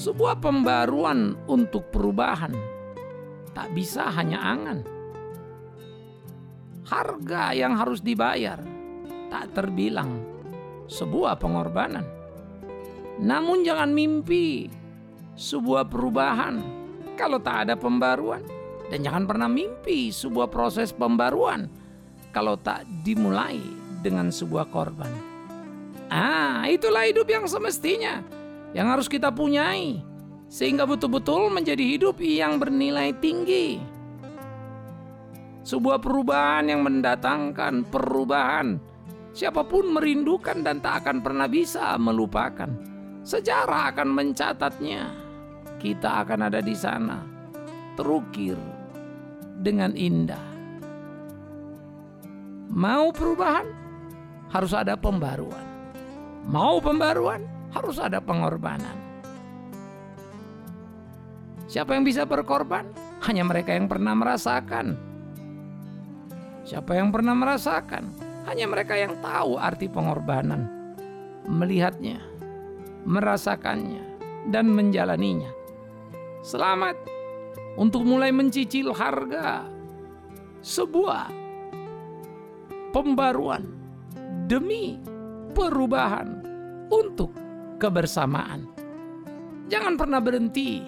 Sebuah pembaruan untuk perubahan tak bisa hanya angan. Harga yang harus dibayar tak terbilang sebuah pengorbanan. Namun jangan mimpi sebuah perubahan kalau tak ada pembaruan. Dan jangan pernah mimpi sebuah proses pembaruan kalau tak dimulai dengan sebuah korban. Ah, itulah hidup yang semestinya yang harus kita punyai sehingga betul-betul menjadi hidup yang bernilai tinggi. Sebuah perubahan yang mendatangkan perubahan. Siapa pun merindukan dan tak akan pernah bisa melupakan. Sejarah akan mencatatnya. Kita akan ada di sana, terukir dengan indah. Mau perubahan, harus ada pembaruan. Mau pembaruan, harus ada pengorbanan. Siapa yang bisa berkorban? Hanya mereka yang pernah merasakan. Siapa yang pernah merasakan? Hanya mereka yang tahu arti pengorbanan, melihatnya, merasakannya, dan menjalaninya. Selamat untuk mulai mencicil harga sebuah pembaruan demi perubahan untuk kebersamaan. Jangan pernah berhenti,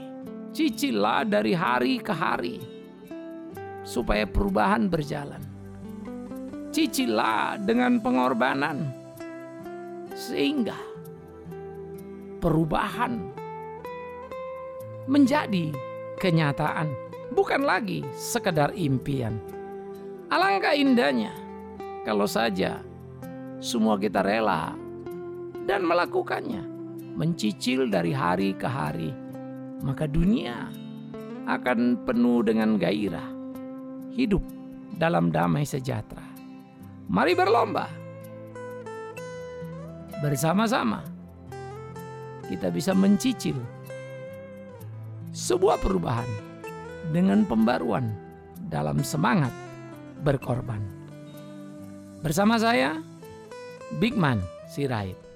cicilah dari hari ke hari supaya perubahan berjalan. Cicilah dengan pengorbanan sehingga perubahan menjadi kenyataan, bukan lagi sekedar impian. Alangkah indahnya kalau saja semua kita rela dan melakukannya, mencicil dari hari ke hari, maka dunia akan penuh dengan gairah, hidup dalam damai sejahtera. Mari berlomba bersama-sama, kita bisa mencicil sebuah perubahan dengan pembaruan dalam semangat berkorban. Bersama saya, Big Man Sirait.